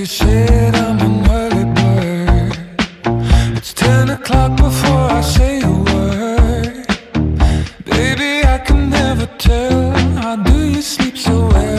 you said I'm an early bird. It's 10 o'clock before I say a word. Baby, I can never tell. How do you sleep so well?